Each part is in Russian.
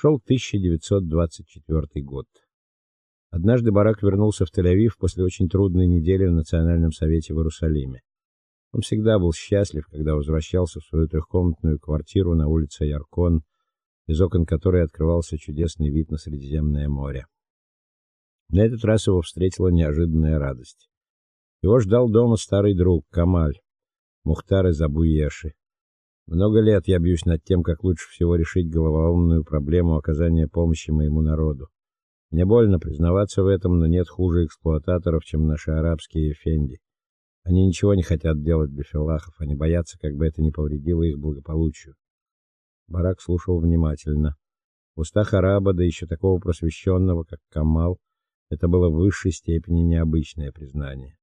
Шел 1924 год. Однажды Барак вернулся в Тель-Авив после очень трудной недели в Национальном совете в Иерусалиме. Он всегда был счастлив, когда возвращался в свою трехкомнатную квартиру на улице Яркон, из окон которой открывался чудесный вид на Средиземное море. На этот раз его встретила неожиданная радость. Его ждал дома старый друг Камаль, Мухтар из Абуеши. Много лет я бьюсь над тем, как лучше всего решить головоломную проблему оказания помощи моему народу. Мне больно признаваться в этом, но нет хуже эксплуататоров, чем наши арабские эфенди. Они ничего не хотят делать для филлахов, они боятся, как бы это ни повредило их благополучию. Барак слушал внимательно. В устах араба, да еще такого просвещенного, как Камал, это было в высшей степени необычное признание.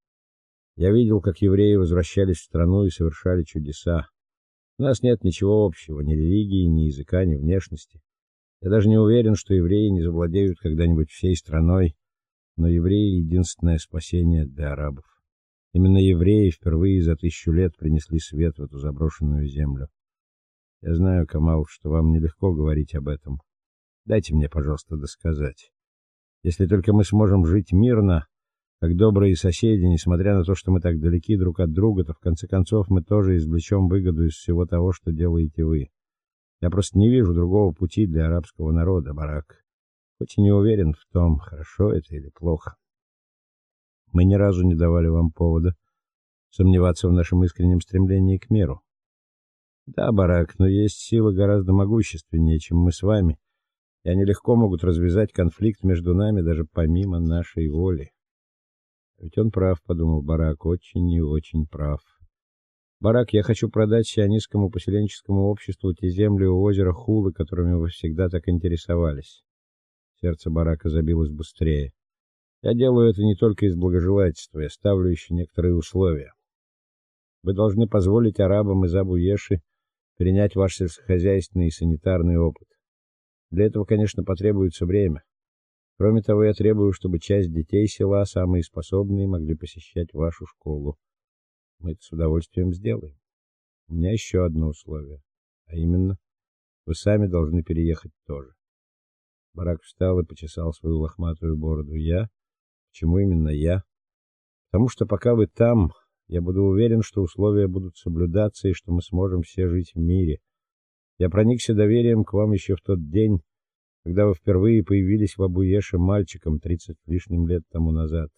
Я видел, как евреи возвращались в страну и совершали чудеса. У нас нет ничего общего, ни религии, ни языка, ни внешности. Я даже не уверен, что евреи не завладеют когда-нибудь всей страной, но евреи единственное спасение для арабов. Именно евреи впервые за тысячу лет принесли свет в эту заброшенную землю. Я знаю, Камал, что вам нелегко говорить об этом. Дайте мне, пожалуйста, досказать. Если только мы сможем жить мирно, как добрые соседи, несмотря на то, что мы так далеки друг от друга, то в конце концов мы тоже извлечем выгоду из всего того, что делаете вы. Я просто не вижу другого пути для арабского народа, Барак. Хоть и не уверен в том, хорошо это или плохо. Мы ни разу не давали вам повода сомневаться в нашем искреннем стремлении к миру. Да, Барак, но есть силы гораздо могущественнее, чем мы с вами. И они легко могут развязать конфликт между нами даже помимо нашей воли. Ведь он прав, подумал Барак, очень и очень прав. Барак, я хочу продать сионистскому поселенческому обществу те земли у озера Хулы, которыми вы всегда так интересовались. Сердце Барака забилось быстрее. Я делаю это не только из благожелательства, я ставлю еще некоторые условия. Вы должны позволить арабам из Абу-Еши перенять ваш сельскохозяйственный и санитарный опыт. Для этого, конечно, потребуется время. Кроме того, я требую, чтобы часть детей села, самые способные, могли посещать вашу школу. Мы это с удовольствием сделаем. У меня еще одно условие, а именно, вы сами должны переехать тоже. Барак встал и почесал свою лохматую бороду. Я? Почему именно я? Потому что пока вы там, я буду уверен, что условия будут соблюдаться и что мы сможем все жить в мире. Я проникся доверием к вам еще в тот день, когда вы впервые появились в Абуеше мальчиком тридцать лишним лет тому назад.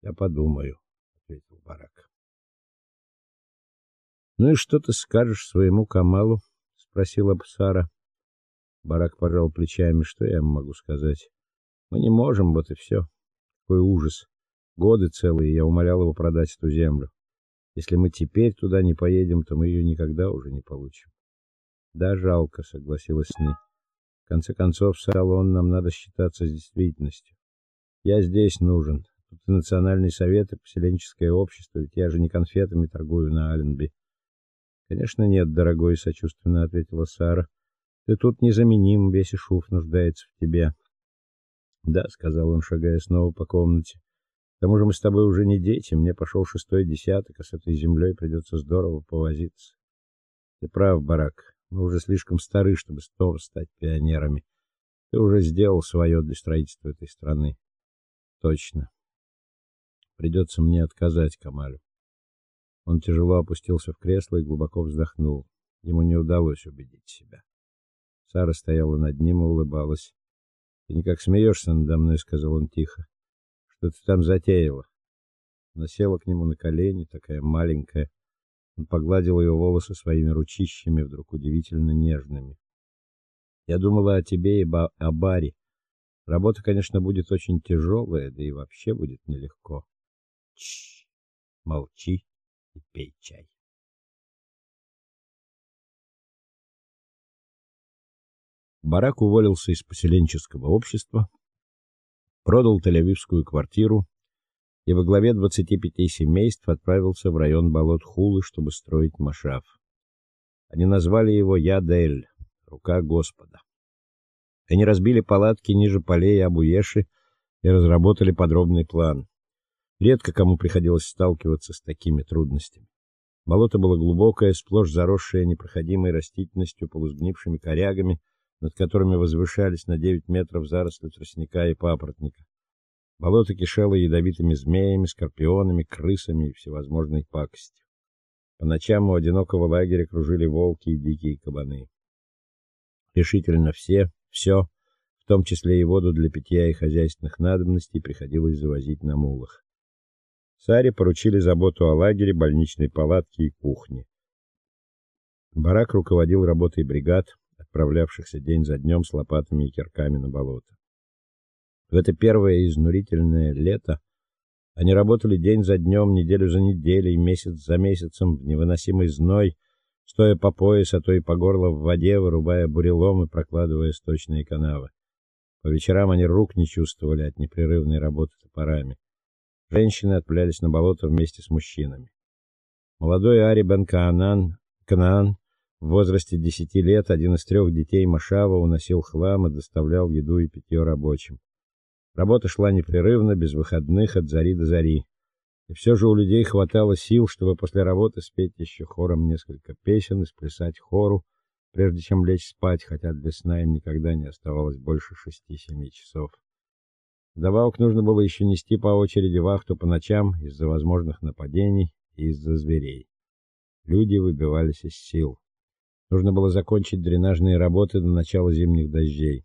Я подумаю, ответил Барак. Ну и что ты скажешь своему Камалу? спросила Псара. Барак пожал плечами. Что я могу сказать? Мы не можем, вот и все. Какой ужас. Годы целые я умолял его продать эту землю. Если мы теперь туда не поедем, то мы ее никогда уже не получим. Да, жалко, согласилась с ней. В конце концов, салон нам надо считаться с действительностью. Я здесь нужен. Тут и национальный совет, и поселенческое общество, ведь я же не конфетами торгую на Аленби. Конечно, нет, дорогой, сочувственно ответила Сара. Ты тут незаменим, весь Ишуф нуждается в тебе. Да, сказал он, шагая снова по комнате. К тому же мы с тобой уже не дети, мне пошел шестой десяток, а с этой землей придется здорово повозиться. Ты прав, Барак. Мы уже слишком стары, чтобы снова стать пионерами. Ты уже сделал свое для строительства этой страны. Точно. Придется мне отказать Камалю. Он тяжело опустился в кресло и глубоко вздохнул. Ему не удалось убедить себя. Сара стояла над ним и улыбалась. "Ты никак смеешься надо мной", сказал он тихо. "Что ты там затеяла?" Она села к нему на колени, такая маленькая, он погладил ее волосы своими ручищами, вдруг удивительно нежными. Я думала о тебе и о Баре. Работа, конечно, будет очень тяжелая, да и вообще будет нелегко. Чш. Молчи и пей чай. Барак уволился из поселенческого общества, продал Тель-Авивскую квартиру и во главе 25 семейств отправился в район болот Хулы, чтобы строить машаф. Они назвали его Ядель, рука Господа. Они разбили палатки ниже полей Абуеши и разработали подробный план. Редко кому приходилось сталкиваться с такими трудностями. Болото было глубокое, сплошь заросшее непроходимой растительностью, полусгнившими корягами, над которыми возвышались на 9 метров заросли тростника и папоротника. Болото кишело ядовитыми змеями, скорпионами, крысами и всевозможной пакостью. По ночам у одинокого лагеря кружили волки и дикие кабаны. Решительно все, все, в том числе и воду для питья и хозяйственных надобностей, приходилось завозить на мулах. Саре поручили заботу о лагере, больничной палатке и кухне. Барак руководил работой бригад, отправлявшихся день за днем с лопатами и кирками на болото. В это первое изнурительное лето они работали день за днем, неделю за неделей, месяц за месяцем в невыносимый зной, стоя по пояс, а то и по горло в воде, вырубая бурелом и прокладывая сточные канавы. По вечерам они рук не чувствовали от непрерывной работы топорами. Женщины отправлялись на болото вместе с мужчинами. Молодой Ари бен Каанан, Канаан в возрасте 10 лет, один из трех детей Машава, уносил хлам и доставлял еду и питье рабочим. Работа шла непрерывно, без выходных от зари до зари. И все же у людей хватало сил, чтобы после работы спеть еще хором несколько песен и сплясать хору, прежде чем лечь спать, хотя для сна им никогда не оставалось больше шести-семи часов. Вдобавок нужно было еще нести по очереди вахту по ночам из-за возможных нападений и из-за зверей. Люди выбивались из сил. Нужно было закончить дренажные работы до начала зимних дождей.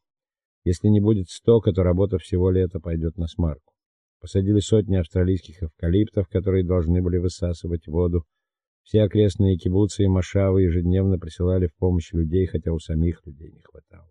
Если не будет стока, то работа всего лета пойдет на смарку. Посадили сотни австралийских эвкалиптов, которые должны были высасывать воду. Все окрестные кибуцы и машавы ежедневно присылали в помощь людей, хотя у самих людей не хватало.